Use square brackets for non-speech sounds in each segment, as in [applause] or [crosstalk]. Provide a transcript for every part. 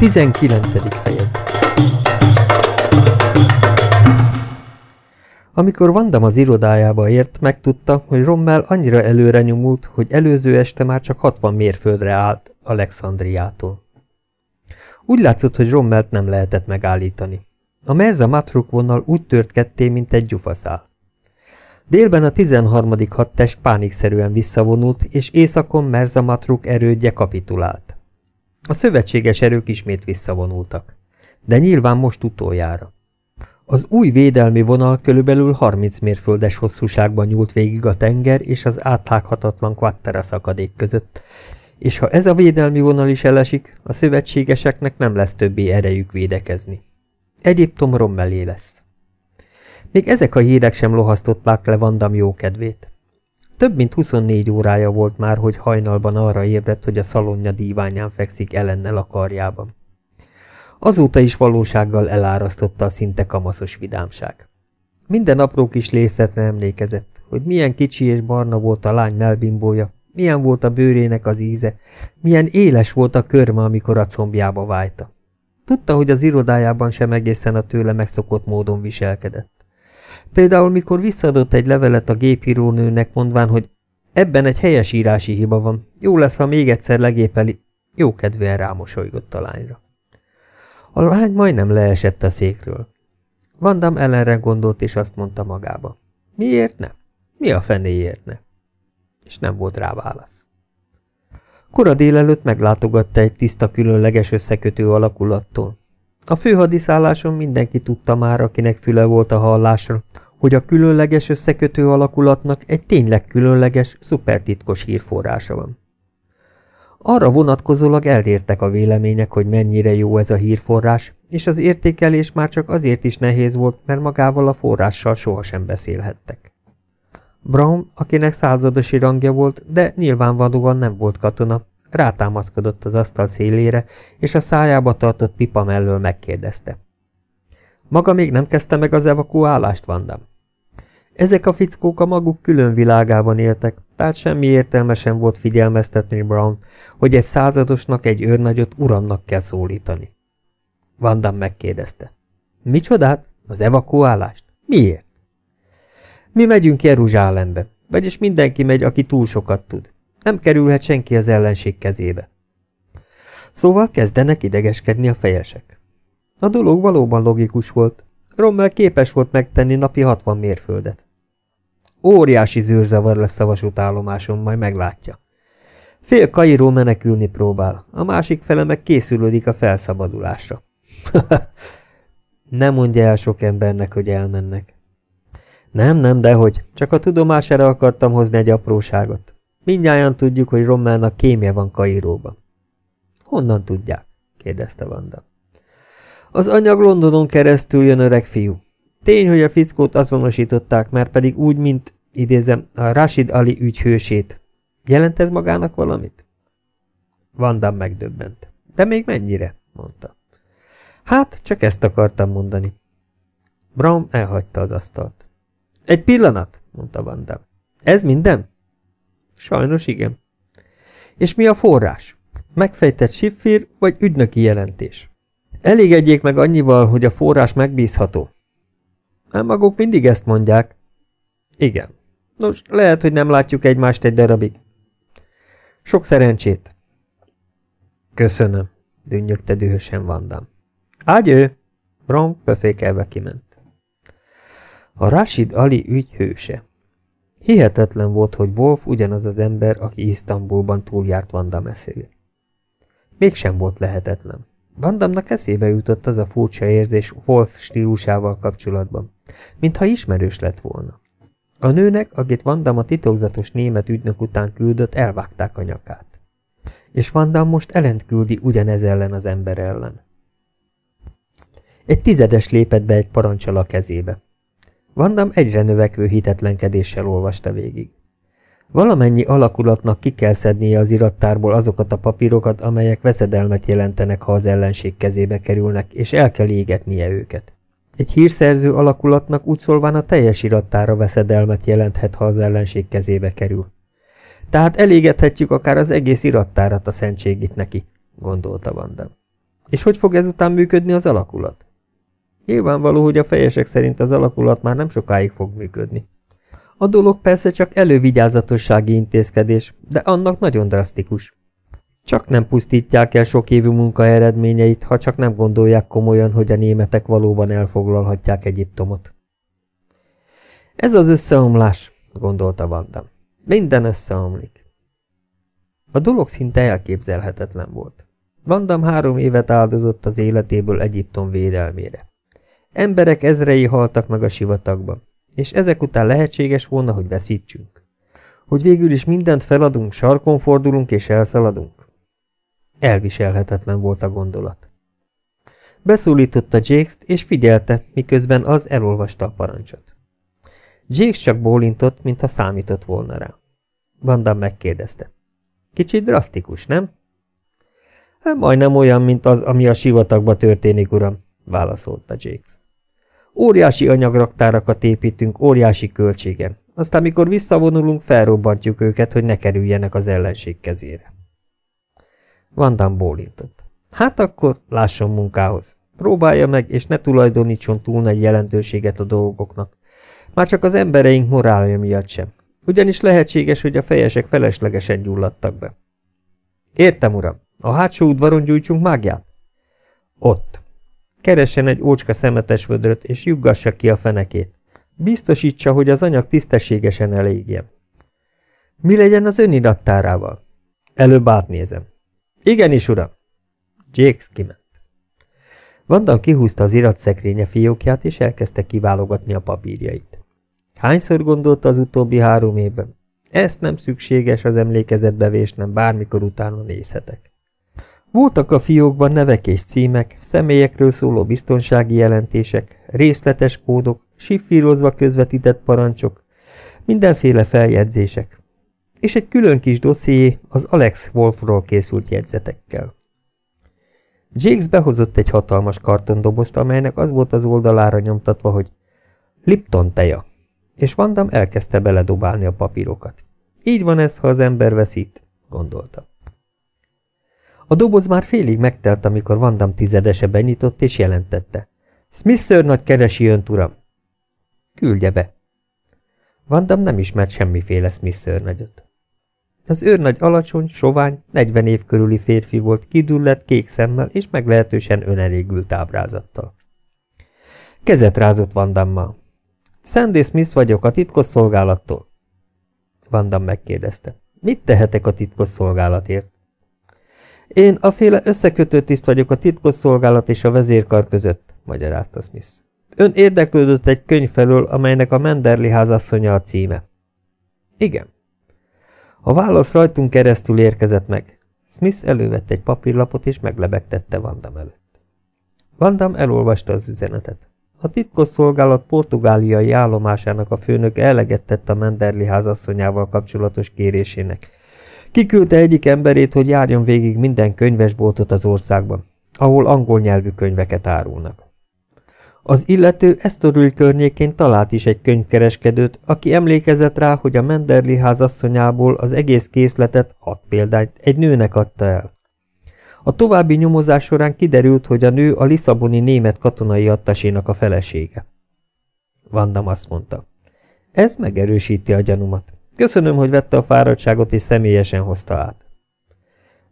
19. fejezet Amikor Vandam az irodájába ért, megtudta, hogy Rommel annyira előre nyomult, hogy előző este már csak 60 mérföldre állt Alexandriától. Úgy látszott, hogy Rommelt nem lehetett megállítani. A Merza Matruk vonal úgy tört ketté, mint egy gyufaszál. Délben a 13. hadtest pánikszerűen visszavonult, és északon Merza Matruk erődje kapitulált. A szövetséges erők ismét visszavonultak. De nyilván most utoljára. Az új védelmi vonal körülbelül 30 mérföldes hosszúságban nyúlt végig a tenger és az áthághatatlan Quattera szakadék között, és ha ez a védelmi vonal is elesik, a szövetségeseknek nem lesz többé erejük védekezni. Egyiptom rommelé lesz. Még ezek a hírek sem lohasztották le Vandam jókedvét. Több mint 24 órája volt már, hogy hajnalban arra ébredt, hogy a szalonja díványán fekszik ellennel a karjában. Azóta is valósággal elárasztotta a szinte kamaszos vidámság. Minden apró kis lészetre emlékezett, hogy milyen kicsi és barna volt a lány melbimbója, milyen volt a bőrének az íze, milyen éles volt a körme, amikor a combjába vájta. Tudta, hogy az irodájában sem egészen a tőle megszokott módon viselkedett. Például, mikor visszaadott egy levelet a gépírónőnek, mondván, hogy ebben egy helyes írási hiba van, jó lesz, ha még egyszer legépeli, jókedvűen rámosolygott a lányra. A lány majdnem leesett a székről. Vandam ellenre gondolt, és azt mondta magába. Miért ne? Mi a fenéért ne? És nem volt rá válasz. Kora délelőtt meglátogatta egy tiszta különleges összekötő alakulattól. A főhadiszálláson mindenki tudta már, akinek füle volt a hallásra, hogy a különleges összekötő alakulatnak egy tényleg különleges, szupertitkos hírforrása van. Arra vonatkozólag elértek a vélemények, hogy mennyire jó ez a hírforrás, és az értékelés már csak azért is nehéz volt, mert magával a forrással sohasem beszélhettek. Brown, akinek századosi rangja volt, de nyilvánvalóan nem volt katona, rátámaszkodott az asztal szélére, és a szájába tartott pipa mellől megkérdezte. Maga még nem kezdte meg az evakuálást, Vandam? Ezek a fickók a maguk külön világában éltek, tehát semmi értelme sem volt figyelmeztetni Brown, hogy egy századosnak egy őrnagyot uramnak kell szólítani. Vandam megkérdezte. Micsodát? Az evakuálást? Miért? Mi megyünk Jeruzsálembe, vagyis mindenki megy, aki túl sokat tud. Nem kerülhet senki az ellenség kezébe. Szóval kezdenek idegeskedni a fejesek. A dolog valóban logikus volt. Rommel képes volt megtenni napi 60 mérföldet. Óriási zűrzavar lesz a vasútállomáson, majd meglátja. Fél Kairó menekülni próbál, a másik fele meg készülődik a felszabadulásra. [laughs] nem mondja el sok embernek, hogy elmennek. Nem, nem, dehogy, csak a tudomására akartam hozni egy apróságot. Mindjárt tudjuk, hogy Rommelnak kémje van Kairóban. Honnan tudják? kérdezte Vanda. Az anyag Londonon keresztül jön öreg fiú. Tény, hogy a fickót azonosították, mert pedig úgy, mint, idézem, a Rashid Ali ügy hősét. Jelent ez magának valamit? Vandam megdöbbent. De még mennyire? mondta. Hát, csak ezt akartam mondani. Brown elhagyta az asztalt. Egy pillanat, mondta Vandam. Ez minden? Sajnos igen. És mi a forrás? Megfejtett siffír vagy ügynöki jelentés? Elégedjék meg annyival, hogy a forrás megbízható. Már maguk mindig ezt mondják. Igen. Nos, lehet, hogy nem látjuk egymást egy darabig. Sok szerencsét. Köszönöm, dünnyögte dühösen Vandam. Ágyő! Brom pöfékelve kiment. A Rashid Ali ügy hőse. Hihetetlen volt, hogy Wolf ugyanaz az ember, aki Isztambulban túljárt Vandam eszébe. Mégsem volt lehetetlen. Vandamnak eszébe jutott az a furcsa érzés Wolf stílusával kapcsolatban, mintha ismerős lett volna. A nőnek, akit Vandam a titokzatos német ügynök után küldött, elvágták a nyakát. És Vandam most ellent küldi ugyanez ellen az ember ellen. Egy tizedes lépett be egy parancsal a kezébe. Vandam egyre növekvő hitetlenkedéssel olvasta végig. Valamennyi alakulatnak ki kell szednie az irattárból azokat a papírokat, amelyek veszedelmet jelentenek, ha az ellenség kezébe kerülnek, és el kell égetnie őket. Egy hírszerző alakulatnak úgy szólván a teljes irattára veszedelmet jelenthet, ha az ellenség kezébe kerül. Tehát elégethetjük akár az egész irattárat a szentségit neki, gondolta Vandam. És hogy fog ezután működni az alakulat? Nyilvánvaló, hogy a fejesek szerint az alakulat már nem sokáig fog működni. A dolog persze csak elővigyázatossági intézkedés, de annak nagyon drasztikus. Csak nem pusztítják el sok évű munka eredményeit, ha csak nem gondolják komolyan, hogy a németek valóban elfoglalhatják Egyiptomot. Ez az összeomlás, gondolta Vandam. Minden összeomlik. A dolog szinte elképzelhetetlen volt. Vandam három évet áldozott az életéből Egyiptom védelmére. Emberek ezrei haltak meg a sivatagban, és ezek után lehetséges volna, hogy veszítsünk. Hogy végül is mindent feladunk, sarkon fordulunk és elszaladunk. Elviselhetetlen volt a gondolat. Beszólította Jakes-t, és figyelte, miközben az elolvasta a parancsot. Jakes csak bólintott, mintha számított volna rá. Vandam megkérdezte. Kicsit drasztikus, nem? Hát majdnem olyan, mint az, ami a sivatagba történik, uram, válaszolta Jakes. Óriási anyagraktárakat építünk, óriási költségen. Aztán, mikor visszavonulunk, felrobbantjuk őket, hogy ne kerüljenek az ellenség kezére. Vandam bólintott. Hát akkor lásson munkához. Próbálja meg, és ne tulajdonítson túl nagy jelentőséget a dolgoknak. Már csak az embereink morálja miatt sem. Ugyanis lehetséges, hogy a fejesek feleslegesen gyulladtak be. Értem, uram. A hátsó udvaron gyújtsunk mágját? Ott. Keressen egy ócska szemetes vödröt, és juggassa ki a fenekét. Biztosítsa, hogy az anyag tisztességesen elégjen. Mi legyen az önidattárával? Előbb átnézem. Igenis, uram. Jakes kiment. Vandal kihúzta az iratszekrénye fiókját, és elkezdte kiválogatni a papírjait. Hányszor gondolta az utóbbi három évben? Ezt nem szükséges az emlékezetbevésnem, bármikor utána nézhetek. Voltak a fiókban nevek és címek, személyekről szóló biztonsági jelentések, részletes kódok, siffírozva közvetített parancsok, mindenféle feljegyzések, és egy külön kis dosszié az Alex Wolfról készült jegyzetekkel. Jakes behozott egy hatalmas kartondobozt, amelynek az volt az oldalára nyomtatva, hogy Lipton teja, és Vandam elkezdte beledobálni a papírokat. Így van ez, ha az ember veszít, gondolta. A doboz már félig megtelt, amikor Vandam tizedese benyitott és jelentette. Smith nagy keresi önt, uram. Küldje be. Vandam nem ismert semmiféle Smith nagyot. Az őrnagy alacsony, sovány, 40 év körüli férfi volt, kidüllett, kék szemmel és meglehetősen önelégült ábrázattal. Kezet rázott Vandammal. Sandy Smith vagyok a titkos szolgálattól. Vandam megkérdezte. Mit tehetek a titkos szolgálatért? Én a féle összekötő tiszt vagyok a titkos szolgálat és a vezérkar között, magyarázta Smith. Ön érdeklődött egy könyv felől, amelynek a Menderli házasszonya a címe. Igen. A válasz rajtunk keresztül érkezett meg. Smith elővette egy papírlapot és meglebegtette Vandam előtt. Vandam elolvasta az üzenetet. A titkos szolgálat portugáliai állomásának a főnök eleget a Menderli házasszonyával kapcsolatos kérésének, Kiküldte egyik emberét, hogy járjon végig minden könyvesboltot az országban, ahol angol nyelvű könyveket árulnak. Az illető Estoril környékén talált is egy könyvkereskedőt, aki emlékezett rá, hogy a Menderli házasszonyából az egész készletet, hat példányt, egy nőnek adta el. A további nyomozás során kiderült, hogy a nő a Lisszaboni német katonai attasénak a felesége. Vandam azt mondta. Ez megerősíti a gyanumat. Köszönöm, hogy vette a fáradtságot és személyesen hozta át.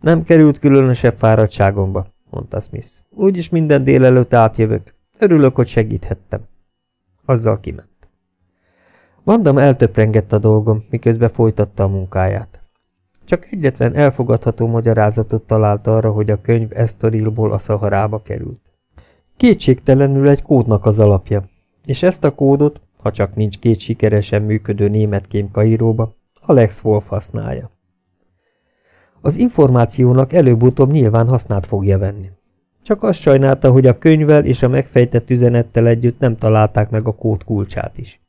Nem került különösebb fáradtságomba, mondta Smith. Úgyis minden délelőtt átjövök. Örülök, hogy segíthettem. Azzal kiment. Vandam eltöprengett a dolgom, miközben folytatta a munkáját. Csak egyetlen elfogadható magyarázatot talált arra, hogy a könyv Estorilból a Szaharába került. Kétségtelenül egy kódnak az alapja, és ezt a kódot ha csak nincs két sikeresen működő német kém Kairóba, Alex Wolf használja. Az információnak előbb-utóbb nyilván hasznát fogja venni. Csak azt sajnálta, hogy a könyvvel és a megfejtett üzenettel együtt nem találták meg a kód kulcsát is.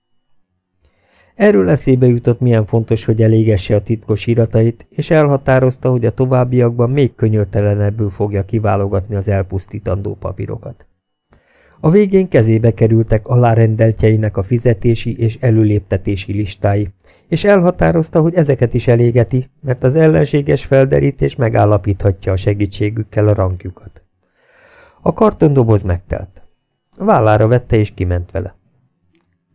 Erről eszébe jutott, milyen fontos, hogy elégesse a titkos iratait, és elhatározta, hogy a továbbiakban még könyörtelenebbül fogja kiválogatni az elpusztítandó papírokat. A végén kezébe kerültek alárendeltjeinek a fizetési és előléptetési listái, és elhatározta, hogy ezeket is elégeti, mert az ellenséges felderítés megállapíthatja a segítségükkel a rangjukat. A kartondoboz megtelt. Vállára vette és kiment vele.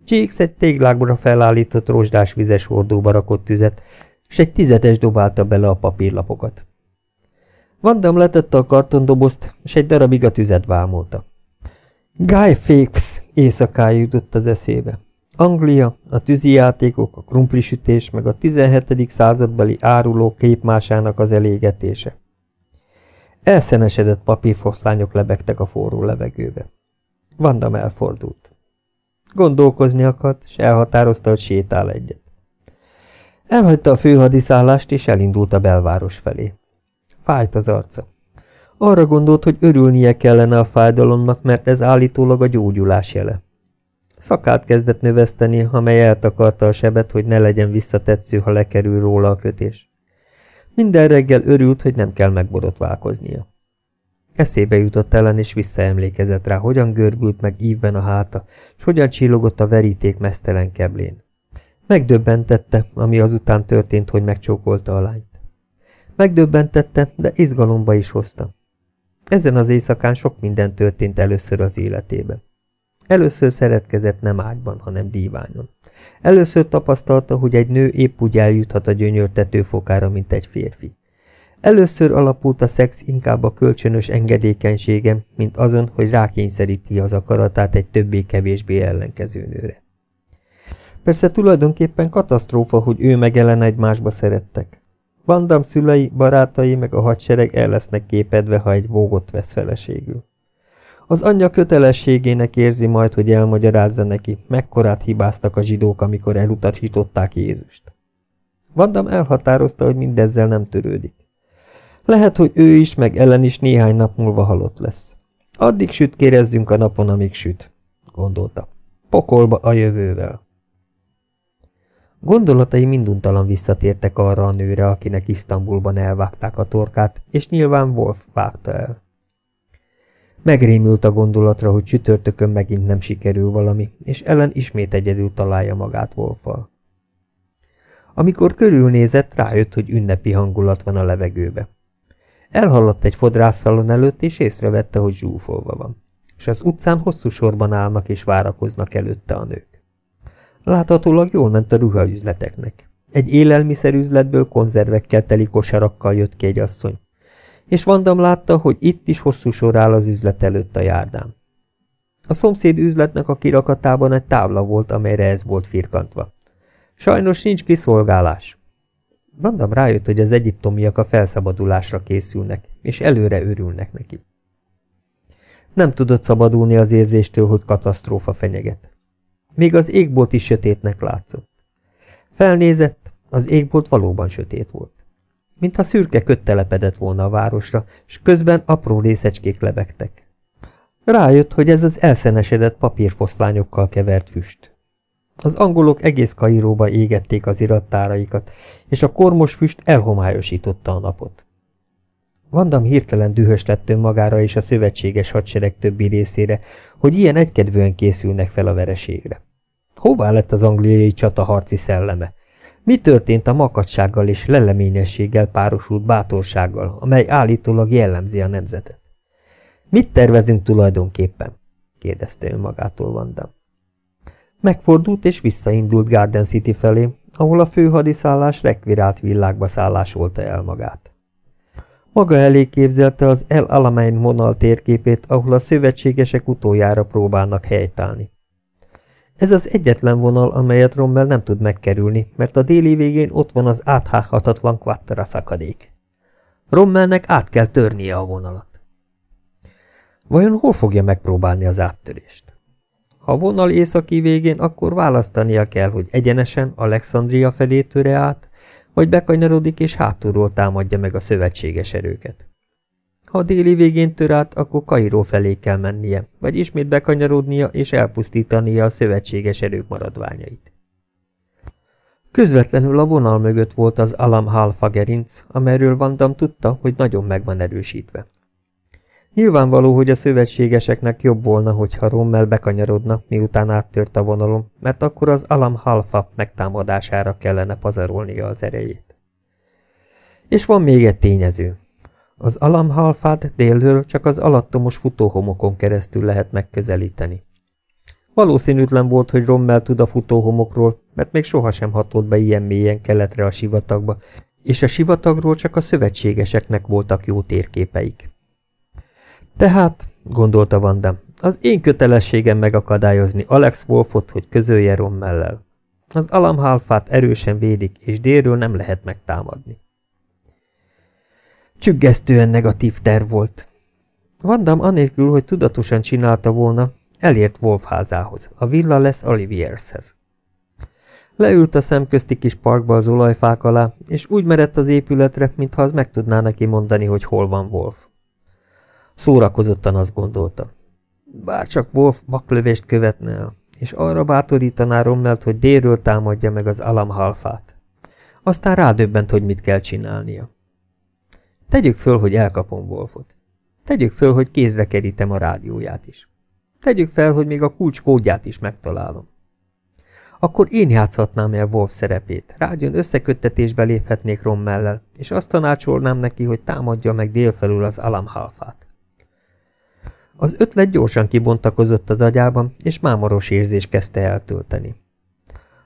Csíksz egy téglákra felállított rozsdás vizes hordóba rakott tüzet, és egy tizedes dobálta bele a papírlapokat. Vandam letette a kartondobozt, és egy darabig a tüzet vámolta. Guy Fawkes éjszakája jutott az eszébe. Anglia, a tűzijátékok, a krumplisütés, meg a 17. századbeli áruló képmásának az elégetése. Elszenesedett papírfoszlányok lebegtek a forró levegőbe. Vandam elfordult. Gondolkozni akart, és elhatározta, hogy sétál egyet. Elhagyta a főhadiszállást, és elindult a belváros felé. Fájt az arca. Arra gondolt, hogy örülnie kellene a fájdalomnak, mert ez állítólag a gyógyulás jele. Szakát kezdett növeszteni, amely eltakarta a sebet, hogy ne legyen visszatetsző, ha lekerül róla a kötés. Minden reggel örült, hogy nem kell megborotválkoznia. Eszébe jutott ellen, és visszaemlékezett rá, hogyan görbült meg ívben a háta, és hogyan csillogott a veríték mesztelen keblén. Megdöbbentette, ami azután történt, hogy megcsókolta a lányt. Megdöbbentette, de izgalomba is hozta. Ezen az éjszakán sok minden történt először az életében. Először szeretkezett nem ágyban, hanem díványon. Először tapasztalta, hogy egy nő épp úgy eljuthat a gyönyörtető fokára, mint egy férfi. Először alapult a szex inkább a kölcsönös engedékenységem, mint azon, hogy rákényszeríti az akaratát egy többé-kevésbé ellenkező nőre. Persze tulajdonképpen katasztrófa, hogy ő meg Ellen egymásba szerettek. Vandam szülei, barátai meg a hadsereg el lesznek képedve, ha egy vógot vesz feleségül. Az anyja kötelességének érzi majd, hogy elmagyarázza neki, mekkorát hibáztak a zsidók, amikor elutasították Jézust. Vandam elhatározta, hogy mindezzel nem törődik. Lehet, hogy ő is, meg ellen is néhány nap múlva halott lesz. Addig süt kérezzünk a napon, amíg süt, gondolta. Pokolba a jövővel. Gondolatai minduntalan visszatértek arra a nőre, akinek Isztambulban elvágták a torkát, és nyilván Wolf vágta el. Megrémült a gondolatra, hogy csütörtökön megint nem sikerül valami, és ellen ismét egyedül találja magát Wolffal. Amikor körülnézett, rájött, hogy ünnepi hangulat van a levegőbe. Elhaladt egy fodrászszalon előtt, és észrevette, hogy zsúfolva van, és az utcán hosszú sorban állnak és várakoznak előtte a nők. Láthatólag jól ment a ruhaüzleteknek. Egy élelmiszerüzletből konzervekkel teli kosarakkal jött ki egy asszony, és Vandam látta, hogy itt is hosszú sor áll az üzlet előtt a járdán. A szomszéd üzletnek a kirakatában egy tábla volt, amelyre ez volt firkantva. Sajnos nincs kiszolgálás. Vandam rájött, hogy az egyiptomiak a felszabadulásra készülnek, és előre örülnek neki. Nem tudott szabadulni az érzéstől, hogy katasztrófa fenyeget. Még az égbolt is sötétnek látszott. Felnézett, az égbolt valóban sötét volt. Mintha szürke köt telepedett volna a városra, és közben apró részecskék lebegtek. Rájött, hogy ez az elszenesedett papírfoszlányokkal kevert füst. Az angolok egész Kairóba égették az irattáraikat, és a kormos füst elhomályosította a napot. Vandam hirtelen dühös lett önmagára és a szövetséges hadsereg többi részére, hogy ilyen egykedvűen készülnek fel a vereségre. Hová lett az angliai csata harci szelleme? Mi történt a makadsággal és leleményességgel párosult bátorsággal, amely állítólag jellemzi a nemzetet? Mit tervezünk tulajdonképpen? kérdezte önmagától Vandam. Megfordult és visszaindult Garden City felé, ahol a főhadiszállás rekvirált világba szállásolta el magát. Maga elé képzelte az El Alamein vonal térképét, ahol a szövetségesek utoljára próbálnak helytállni. Ez az egyetlen vonal, amelyet Rommel nem tud megkerülni, mert a déli végén ott van az áthághatatlan Quattara szakadék. Rommelnek át kell törnie a vonalat. Vajon hol fogja megpróbálni az áttörést? Ha a vonal északi végén, akkor választania kell, hogy egyenesen Alexandria felé töre át, vagy bekanyarodik és hátulról támadja meg a szövetséges erőket. Ha déli végén tör át, akkor Kairó felé kell mennie, vagy ismét bekanyarodnia és elpusztítania a szövetséges erők maradványait. Közvetlenül a vonal mögött volt az Alam Halfa gerinc, amelyről Vandam tudta, hogy nagyon meg van erősítve. Nyilvánvaló, hogy a szövetségeseknek jobb volna, hogyha Rommel bekanyarodna, miután áttört a vonalon, mert akkor az Alam Halfa megtámadására kellene pazarolnia az erejét. És van még egy tényező. Az alamhalfát délről csak az alattomos futóhomokon keresztül lehet megközelíteni. Valószínűtlen volt, hogy Rommel tud a futóhomokról, mert még sohasem hatolt be ilyen mélyen keletre a sivatagba, és a sivatagról csak a szövetségeseknek voltak jó térképeik. Tehát, gondolta Vanda, az én kötelességem megakadályozni Alex Wolfot, hogy közölje Rommellel. Az alamhalfát erősen védik, és délről nem lehet megtámadni. Csüggesztően negatív terv volt. Vandam anélkül, hogy tudatosan csinálta volna, elért Wolf házához, a Villa Les Oliviershez. Leült a szemközti kis parkba az olajfák alá, és úgy merett az épületre, mintha az meg tudná neki mondani, hogy hol van Wolf. Szórakozottan azt gondolta. Bárcsak Wolf baklövést követne el, és arra bátorítaná Rommelt, hogy délről támadja meg az alamhalfát. Aztán rádöbbent, hogy mit kell csinálnia. Tegyük föl, hogy elkapom Wolfot. Tegyük föl, hogy kézre kerítem a rádióját is. Tegyük fel, hogy még a kulcs kódját is megtalálom. Akkor én játszhatnám el Wolf szerepét, rádión összeköttetésbe léphetnék Rommellel, és azt tanácsolnám neki, hogy támadja meg délfelül az alamhalfát. Az ötlet gyorsan kibontakozott az agyában, és mámoros érzés kezdte eltölteni.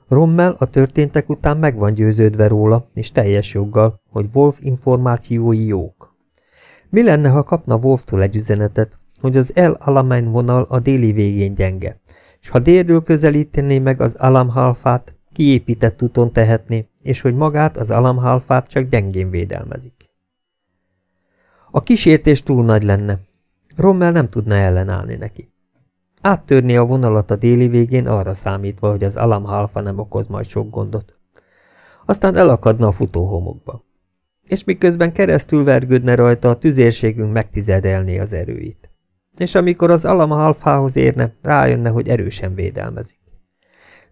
Rommel a történtek után meg van győződve róla, és teljes joggal, hogy Wolf információi jók. Mi lenne, ha kapna Wolftól egy üzenetet, hogy az El Alamein vonal a déli végén gyenge, és ha délről közelítené meg az Alamhalfát, kiépített úton tehetné, és hogy magát, az Alamhalfát csak gyengén védelmezik. A kísértés túl nagy lenne. Rommel nem tudna ellenállni neki. Áttörni a vonalat a déli végén arra számítva, hogy az alamhalfa nem okoz majd sok gondot. Aztán elakadna a futóhomokba. És miközben keresztül vergődne rajta, a tüzérségünk megtizedelné az erőit. És amikor az alamhalfához érne, rájönne, hogy erősen védelmezik.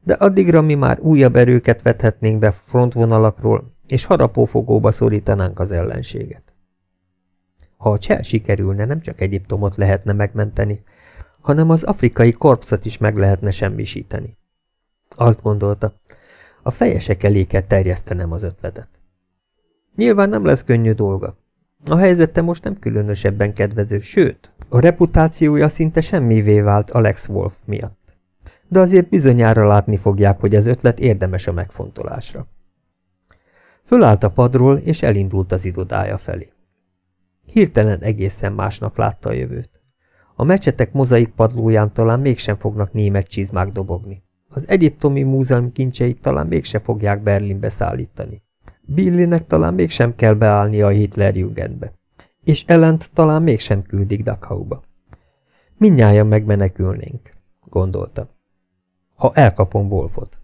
De addigra mi már újabb erőket vethetnénk be frontvonalakról, és harapófogóba szorítanánk az ellenséget. Ha a csel sikerülne, nem csak Egyiptomot lehetne megmenteni, hanem az afrikai korpszat is meg lehetne semmisíteni. Azt gondolta, a fejesek elé kell terjesztenem az ötletet. Nyilván nem lesz könnyű dolga. A helyzete most nem különösebben kedvező, sőt, a reputációja szinte semmivé vált Alex Wolf miatt. De azért bizonyára látni fogják, hogy az ötlet érdemes a megfontolásra. Fölállt a padról, és elindult az irodája felé. Hirtelen egészen másnak látta a jövőt. A mecsetek mozaik padlóján talán mégsem fognak német csizmák dobogni. Az egyiptomi múzeum kincseit talán mégse fogják Berlinbe szállítani. Billinek talán mégsem kell beállni a Hitlerjugendbe. És ellent talán mégsem küldik Dachauba. Mindnyájan megmenekülnénk, gondolta. Ha elkapom Wolfot.